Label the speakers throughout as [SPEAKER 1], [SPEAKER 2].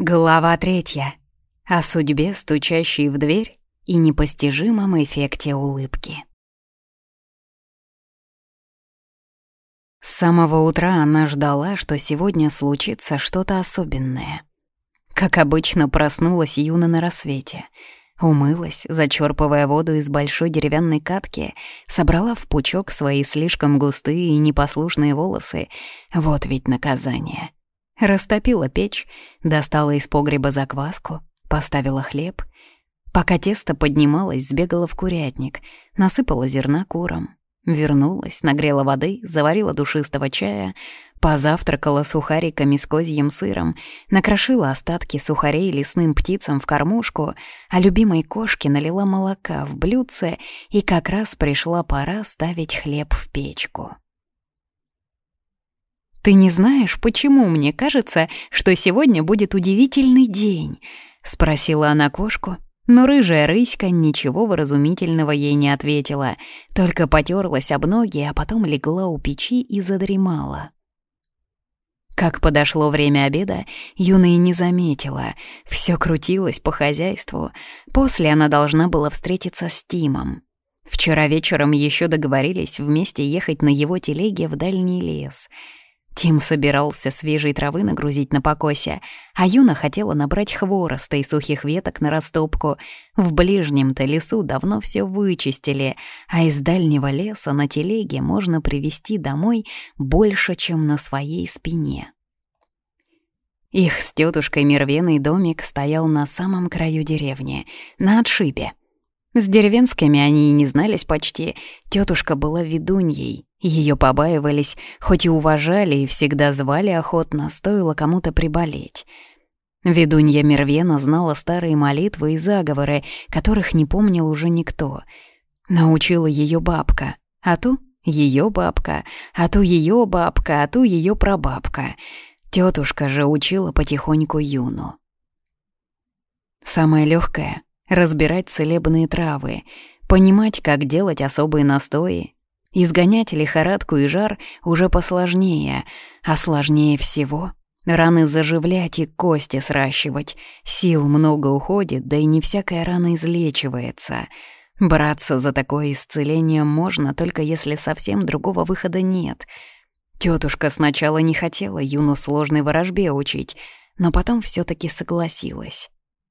[SPEAKER 1] Глава третья. О судьбе, стучащей в дверь, и непостижимом эффекте улыбки. С самого утра она ждала, что сегодня случится что-то особенное. Как обычно, проснулась Юна на рассвете. Умылась, зачерпывая воду из большой деревянной катки, собрала в пучок свои слишком густые и непослушные волосы. Вот ведь наказание — Растопила печь, достала из погреба закваску, поставила хлеб. Пока тесто поднималось, сбегала в курятник, насыпала зерна курам. Вернулась, нагрела воды, заварила душистого чая, позавтракала сухариками с козьим сыром, накрошила остатки сухарей лесным птицам в кормушку, а любимой кошке налила молока в блюдце, и как раз пришла пора ставить хлеб в печку. «Ты не знаешь, почему мне кажется, что сегодня будет удивительный день?» — спросила она кошку, но рыжая рыська ничего выразумительного ей не ответила, только потерлась об ноги, а потом легла у печи и задремала. Как подошло время обеда, Юна и не заметила. Все крутилось по хозяйству. После она должна была встретиться с Тимом. Вчера вечером еще договорились вместе ехать на его телеге в дальний лес — Тим собирался свежей травы нагрузить на покосе, а Юна хотела набрать хвороста и сухих веток на растопку. В ближнем-то лесу давно все вычистили, а из дальнего леса на телеге можно привезти домой больше, чем на своей спине. Их с тетушкой Мервеной домик стоял на самом краю деревни, на отшибе. С деревенскими они и не знались почти, тетушка была ведуньей, ее побаивались, хоть и уважали и всегда звали охотно, стоило кому-то приболеть. Ведунья Мервена знала старые молитвы и заговоры, которых не помнил уже никто. Научила ее бабка, а ту — ее бабка, а ту ее бабка, а ту ее прабабка. Тетушка же учила потихоньку Юну. Самое легкое — разбирать целебные травы, понимать, как делать особые настои, Изгонять лихорадку и жар уже посложнее, а сложнее всего — раны заживлять и кости сращивать. Сил много уходит, да и не всякая рана излечивается. Браться за такое исцеление можно, только если совсем другого выхода нет. Тетушка сначала не хотела Юну сложной ворожбе учить, но потом все таки согласилась.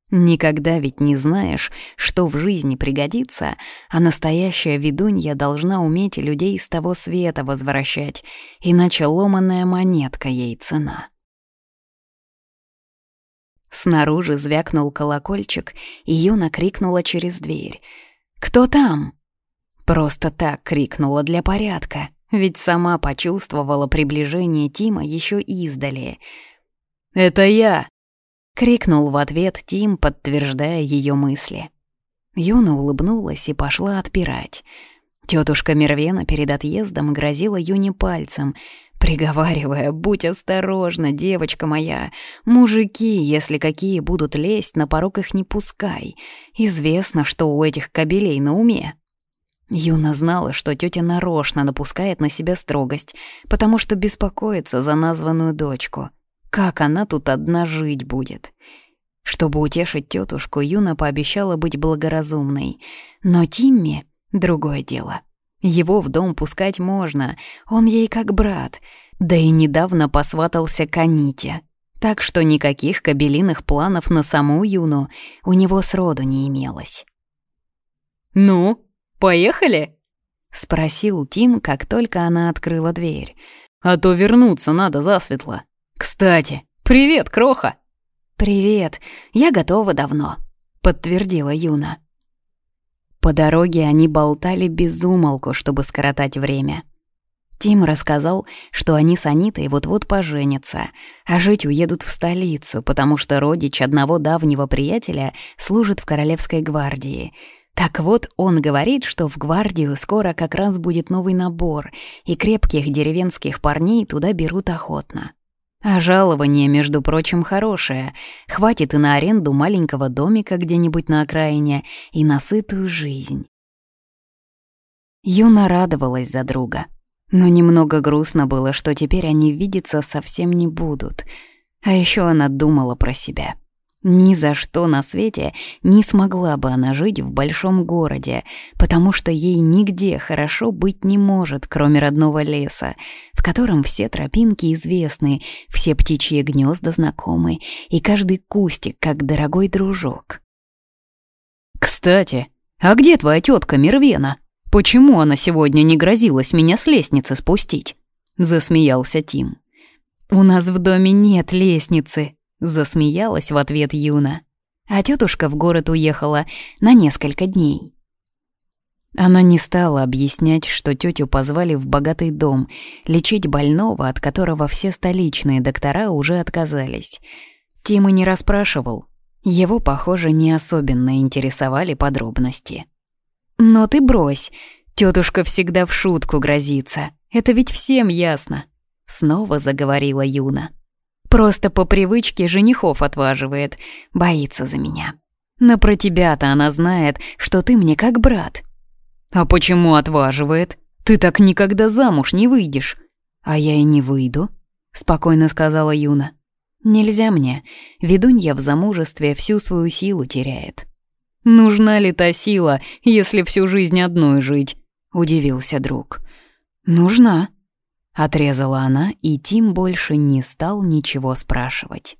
[SPEAKER 1] Никогда ведь не знаешь, что в жизни пригодится, а настоящая ведунья должна уметь людей с того света возвращать, иначе ломаная монетка ей цена. Снаружи звякнул колокольчик, и Юна крикнула через дверь. «Кто там?» Просто так крикнула для порядка, ведь сама почувствовала приближение Тима еще издали. «Это я!» Крикнул в ответ Тим, подтверждая ее мысли. Юна улыбнулась и пошла отпирать. Тетушка Мервена перед отъездом грозила Юне пальцем, приговаривая «Будь осторожна, девочка моя! Мужики, если какие будут лезть, на порог их не пускай. Известно, что у этих кобелей на уме». Юна знала, что тетя нарочно напускает на себя строгость, потому что беспокоится за названную дочку — как она тут одна жить будет? Чтобы утешить тетушку, Юна пообещала быть благоразумной. Но Тимми — другое дело. Его в дом пускать можно, он ей как брат. Да и недавно посватался к Аните. Так что никаких кабелиных планов на саму Юну у него сроду не имелось.
[SPEAKER 2] «Ну, поехали?»
[SPEAKER 1] — спросил Тим, как только она открыла дверь.
[SPEAKER 2] «А то вернуться надо засветло». «Кстати, привет, Кроха!»
[SPEAKER 1] «Привет, я готова давно», — подтвердила Юна. По дороге они болтали без умолку, чтобы скоротать время. Тим рассказал, что они с Анитой вот-вот поженятся, а жить уедут в столицу, потому что родич одного давнего приятеля служит в Королевской гвардии. Так вот, он говорит, что в гвардию скоро как раз будет новый набор, и крепких деревенских парней туда берут охотно. А жалование, между прочим, хорошее. Хватит и на аренду маленького домика где-нибудь на окраине, и на сытую жизнь. Юна радовалась за друга. Но немного грустно было, что теперь они видеться совсем не будут. А еще она думала про себя. Ни за что на свете не смогла бы она жить в большом городе, потому что ей нигде хорошо быть не может, кроме родного леса, в котором все тропинки известны, все птичьи гнезда знакомы, и каждый кустик как дорогой дружок.
[SPEAKER 2] «Кстати, а где твоя тетка Мервена? Почему она сегодня не грозилась меня с лестницы спустить?» — засмеялся Тим.
[SPEAKER 1] «У нас в доме нет лестницы», Засмеялась в ответ Юна. А тетушка в город уехала на несколько дней. Она не стала объяснять, что тетю позвали в богатый дом лечить больного, от которого все столичные доктора уже отказались. Тима не расспрашивал. Его, похоже, не особенно интересовали подробности. «Но ты брось, тетушка всегда в шутку грозится. Это ведь всем ясно», — снова заговорила Юна. Просто по привычке женихов отваживает, боится за меня. Но про тебя-то она знает, что ты мне как брат.
[SPEAKER 2] А почему отваживает? Ты так никогда замуж не выйдешь.
[SPEAKER 1] А я и не выйду, спокойно сказала Юна. Нельзя мне, ведунья в замужестве всю свою силу теряет.
[SPEAKER 2] Нужна ли та сила, если всю жизнь одной жить? Удивился друг.
[SPEAKER 1] Нужна, Отрезала она, и Тим больше не стал ничего спрашивать.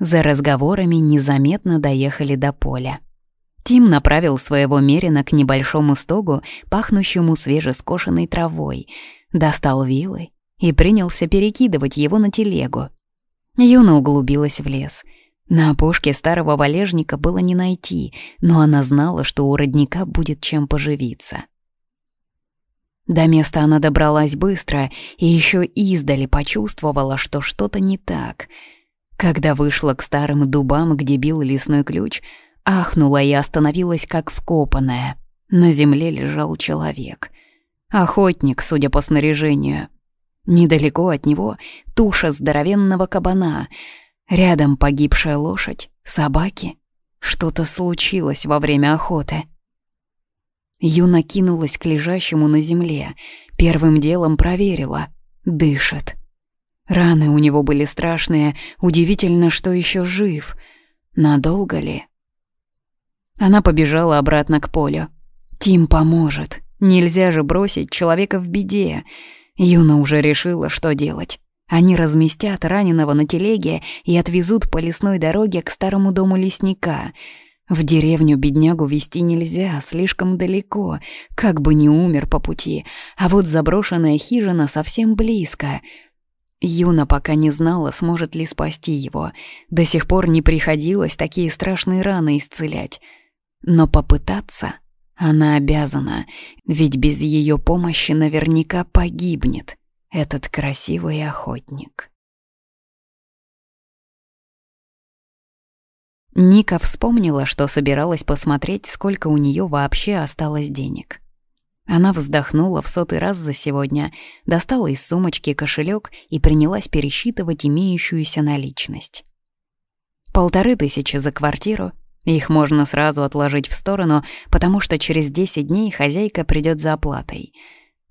[SPEAKER 1] За разговорами незаметно доехали до поля. Тим направил своего мерина к небольшому стогу, пахнущему свежескошенной травой, достал вилы и принялся перекидывать его на телегу. Юна углубилась в лес. На опушке старого валежника было не найти, но она знала, что у родника будет чем поживиться. До места она добралась быстро и еще издали почувствовала, что что-то не так. Когда вышла к старым дубам, где бил лесной ключ, ахнула и остановилась как вкопанная. На земле лежал человек. Охотник, судя по снаряжению. Недалеко от него туша здоровенного кабана. Рядом погибшая лошадь, собаки. Что-то случилось во время охоты. Юна кинулась к лежащему на земле. Первым делом проверила. Дышит. Раны у него были страшные. Удивительно, что еще жив. Надолго ли? Она побежала обратно к полю. Тим поможет. Нельзя же бросить человека в беде. Юна уже решила, что делать. Они разместят раненого на телеге и отвезут по лесной дороге к старому дому лесника — в деревню беднягу вести нельзя, слишком далеко, как бы не умер по пути, а вот заброшенная хижина совсем близко. Юна пока не знала, сможет ли спасти его. До сих пор не приходилось такие страшные раны исцелять. Но попытаться она обязана, ведь без ее помощи наверняка погибнет этот красивый охотник. Ника вспомнила, что собиралась посмотреть, сколько у нее вообще осталось денег. Она вздохнула в сотый раз за сегодня, достала из сумочки кошелек и принялась пересчитывать имеющуюся наличность. Полторы тысячи за квартиру, их можно сразу отложить в сторону, потому что через 10 дней хозяйка придет за оплатой.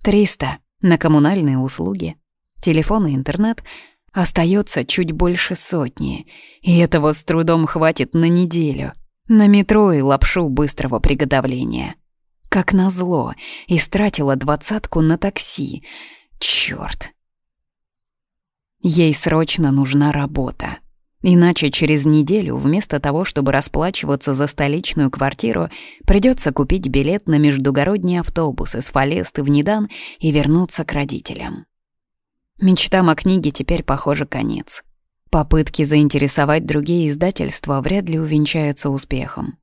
[SPEAKER 1] Триста на коммунальные услуги, телефон и интернет — Остается чуть больше сотни, и этого с трудом хватит на неделю. На метро и лапшу быстрого приготовления. Как назло, истратила двадцатку на такси. Чёрт. Ей срочно нужна работа. Иначе через неделю вместо того, чтобы расплачиваться за столичную квартиру, придется купить билет на междугородний автобус из Фалесты в Недан и вернуться к родителям. Мечтам о книге теперь, похоже, конец. Попытки заинтересовать другие издательства вряд ли увенчаются успехом.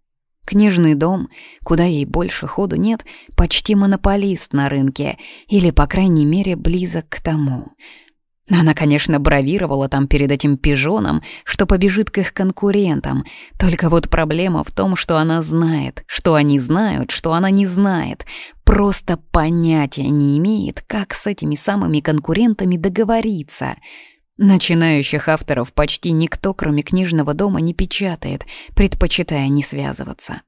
[SPEAKER 1] Книжный дом, куда ей больше ходу нет, почти монополист на рынке, или, по крайней мере, близок к тому — она, конечно, бравировала там перед этим пижоном, что побежит к их конкурентам. Только вот проблема в том, что она знает, что они знают, что она не знает. Просто понятия не имеет, как с этими самыми конкурентами договориться. Начинающих авторов почти никто, кроме книжного дома, не печатает, предпочитая не связываться.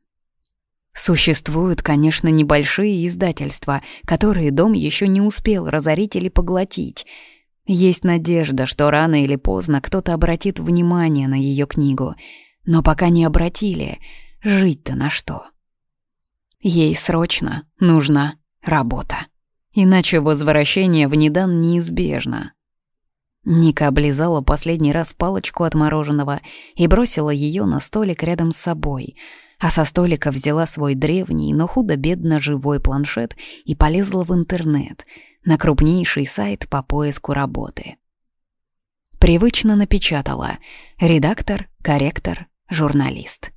[SPEAKER 1] Существуют, конечно, небольшие издательства, которые дом еще не успел разорить или поглотить — Есть надежда, что рано или поздно кто-то обратит внимание на ее книгу, но пока не обратили, жить-то на что? Ей срочно нужна работа, иначе возвращение в Недан неизбежно. Ника облизала последний раз палочку от мороженого и бросила ее на столик рядом с собой, а со столика взяла свой древний, но худо-бедно живой планшет и полезла в интернет — на крупнейший сайт по поиску работы. Привычно напечатала «редактор», «корректор», «журналист».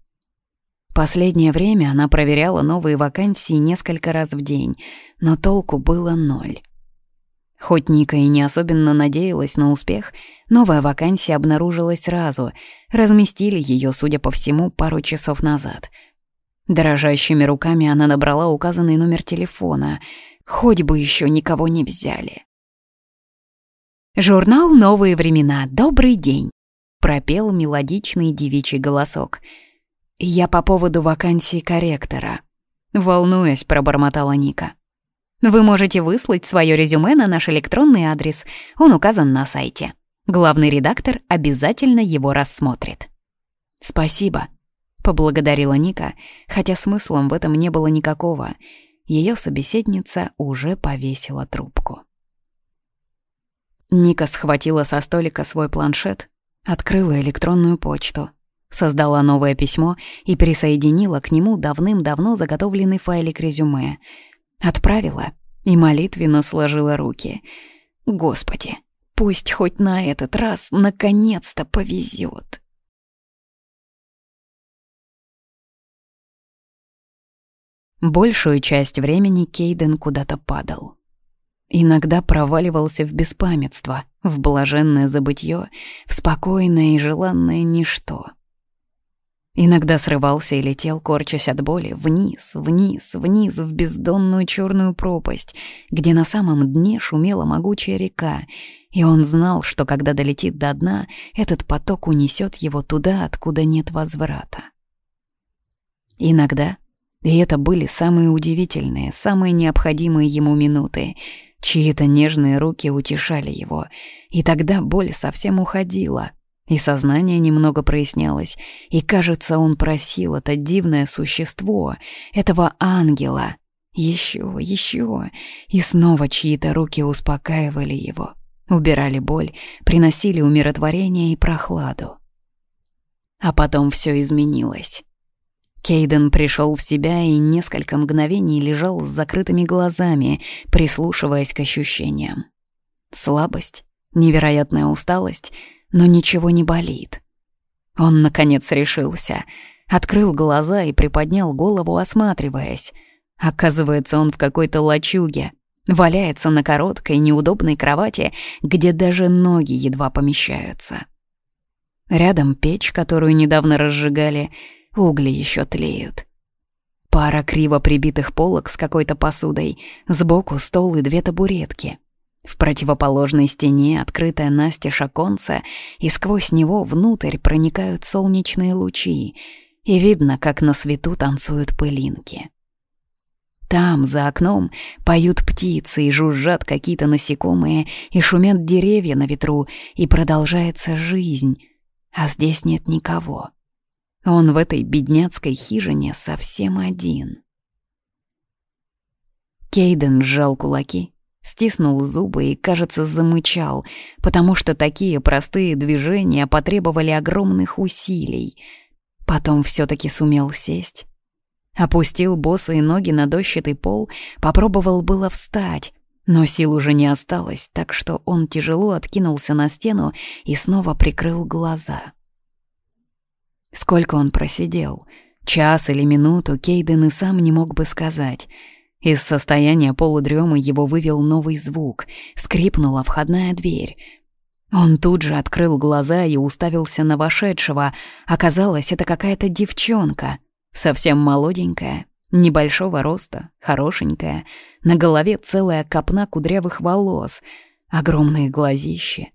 [SPEAKER 1] Последнее время она проверяла новые вакансии несколько раз в день, но толку было ноль. Хоть Ника и не особенно надеялась на успех, новая вакансия обнаружилась сразу. Разместили ее, судя по всему, пару часов назад. Дрожащими руками она набрала указанный номер телефона — Хоть бы еще никого не взяли. «Журнал «Новые времена», добрый день!» — пропел мелодичный девичий голосок. «Я по поводу вакансии корректора», — волнуясь, пробормотала Ника. «Вы можете выслать свое резюме на наш электронный адрес, он указан на сайте. Главный редактор обязательно его рассмотрит». «Спасибо», — поблагодарила Ника, хотя смыслом в этом не было никакого — ее собеседница уже повесила трубку. Ника схватила со столика свой планшет, открыла электронную почту, создала новое письмо и присоединила к нему давным-давно заготовленный файлик резюме. Отправила и молитвенно сложила руки. «Господи, пусть хоть на этот раз наконец-то повезет!» Большую часть времени Кейден куда-то падал. Иногда проваливался в беспамятство, в блаженное забытье, в спокойное и желанное ничто. Иногда срывался и летел, корчась от боли, вниз, вниз, вниз, в бездонную черную пропасть, где на самом дне шумела могучая река, и он знал, что когда долетит до дна, этот поток унесет его туда, откуда нет возврата. Иногда и это были самые удивительные, самые необходимые ему минуты. Чьи-то нежные руки утешали его, и тогда боль совсем уходила, и сознание немного прояснялось, и, кажется, он просил это дивное существо, этого ангела, еще, еще, и снова чьи-то руки успокаивали его, убирали боль, приносили умиротворение и прохладу. А потом все изменилось. Кейден пришел в себя и несколько мгновений лежал с закрытыми глазами, прислушиваясь к ощущениям. Слабость, невероятная усталость, но ничего не болит. Он, наконец, решился, открыл глаза и приподнял голову, осматриваясь. Оказывается, он в какой-то лачуге, валяется на короткой, неудобной кровати, где даже ноги едва помещаются. Рядом печь, которую недавно разжигали — Угли еще тлеют. Пара криво прибитых полок с какой-то посудой, сбоку стол и две табуретки. В противоположной стене открытое настежь оконце, и сквозь него внутрь проникают солнечные лучи, и видно, как на свету танцуют пылинки. Там, за окном, поют птицы и жужжат какие-то насекомые, и шумят деревья на ветру, и продолжается жизнь, а здесь нет никого. Он в этой бедняцкой хижине совсем один. Кейден сжал кулаки, стиснул зубы и, кажется, замычал, потому что такие простые движения потребовали огромных усилий. Потом все-таки сумел сесть. Опустил босые ноги на дощатый пол, попробовал было встать, но сил уже не осталось, так что он тяжело откинулся на стену и снова прикрыл глаза. Сколько он просидел? Час или минуту Кейден и сам не мог бы сказать. Из состояния полудремы его вывел новый звук. Скрипнула входная дверь. Он тут же открыл глаза и уставился на вошедшего. Оказалось, это какая-то девчонка. Совсем молоденькая, небольшого роста, хорошенькая. На голове целая копна кудрявых волос. Огромные глазищи.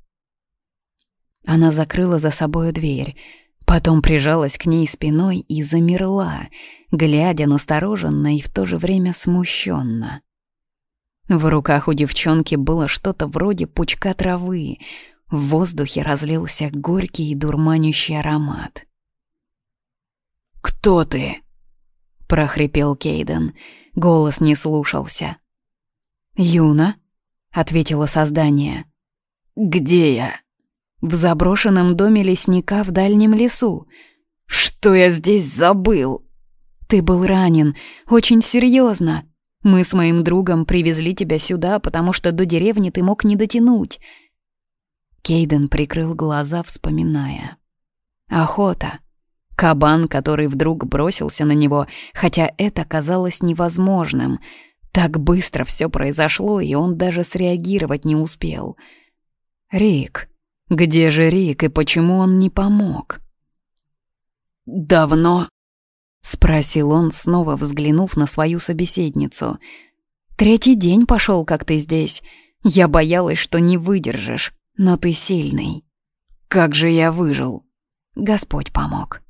[SPEAKER 1] Она закрыла за собою дверь. Потом прижалась к ней спиной и замерла, глядя настороженно и в то же время смущенно. В руках у девчонки было что-то вроде пучка травы. В воздухе разлился горький и дурманящий аромат.
[SPEAKER 2] «Кто ты?» — прохрипел Кейден. Голос не слушался.
[SPEAKER 1] «Юна», — ответило создание.
[SPEAKER 2] «Где я?»
[SPEAKER 1] «В заброшенном доме лесника в дальнем лесу».
[SPEAKER 2] «Что я здесь забыл?»
[SPEAKER 1] «Ты был ранен, очень серьезно. Мы с моим другом привезли тебя сюда, потому что до деревни ты мог не дотянуть». Кейден прикрыл глаза, вспоминая. Охота. Кабан, который вдруг бросился на него, хотя это казалось невозможным. Так быстро все произошло, и он даже среагировать не успел. Рик. Где же Рик, и почему он не помог?
[SPEAKER 2] «Давно?»
[SPEAKER 1] — спросил он, снова взглянув на свою собеседницу. «Третий день пошел, как ты здесь. Я боялась, что не выдержишь, но ты сильный».
[SPEAKER 2] «Как же я выжил?»
[SPEAKER 1] Господь помог.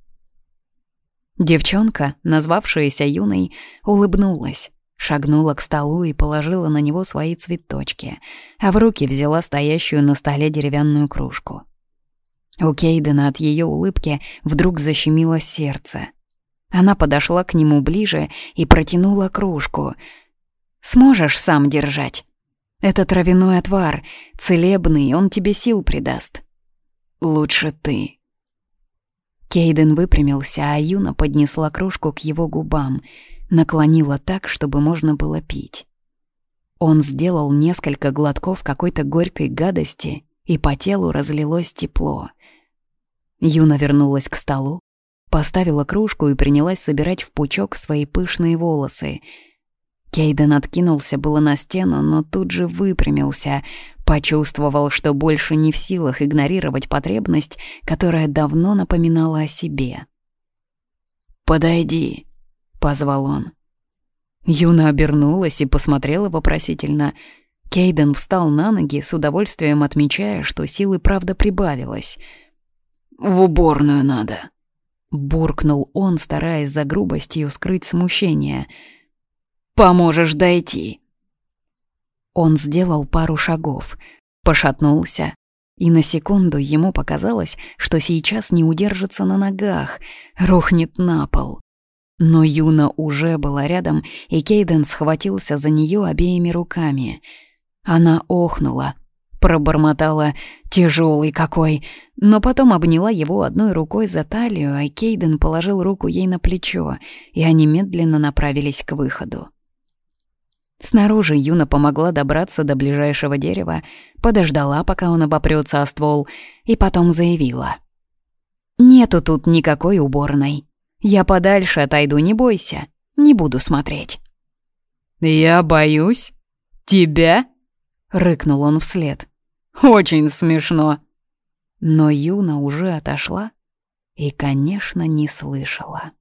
[SPEAKER 1] Девчонка, назвавшаяся юной, улыбнулась, шагнула к столу и положила на него свои цветочки, а в руки взяла стоящую на столе деревянную кружку. У Кейдена от ее улыбки вдруг защемило сердце — она подошла к нему ближе и протянула кружку. «Сможешь сам держать? Это травяной отвар, целебный, он тебе сил придаст».
[SPEAKER 2] «Лучше ты».
[SPEAKER 1] Кейден выпрямился, а Юна поднесла кружку к его губам, наклонила так, чтобы можно было пить. Он сделал несколько глотков какой-то горькой гадости, и по телу разлилось тепло. Юна вернулась к столу, Поставила кружку и принялась собирать в пучок свои пышные волосы. Кейден откинулся было на стену, но тут же выпрямился, почувствовал, что больше не в силах игнорировать потребность, которая давно напоминала о себе.
[SPEAKER 2] «Подойди», — позвал он.
[SPEAKER 1] Юна обернулась и посмотрела вопросительно. Кейден встал на ноги, с удовольствием отмечая, что силы правда прибавилось.
[SPEAKER 2] «В уборную надо»,
[SPEAKER 1] Буркнул он, стараясь за грубостью скрыть смущение.
[SPEAKER 2] «Поможешь дойти!»
[SPEAKER 1] Он сделал пару шагов, пошатнулся, и на секунду ему показалось, что сейчас не удержится на ногах, рухнет на пол. Но Юна уже была рядом, и Кейден схватился за нее обеими руками. Она охнула, Пробормотала «тяжелый какой», но потом обняла его одной рукой за талию, а Кейден положил руку ей на плечо, и они медленно направились к выходу. Снаружи Юна помогла добраться до ближайшего дерева, подождала, пока он обопрется о ствол, и потом заявила. «Нету тут никакой уборной. Я подальше отойду, не бойся, не буду смотреть».
[SPEAKER 2] «Я боюсь? Тебя?» — рыкнул он вслед. Очень смешно.
[SPEAKER 1] Но Юна уже отошла и, конечно, не слышала.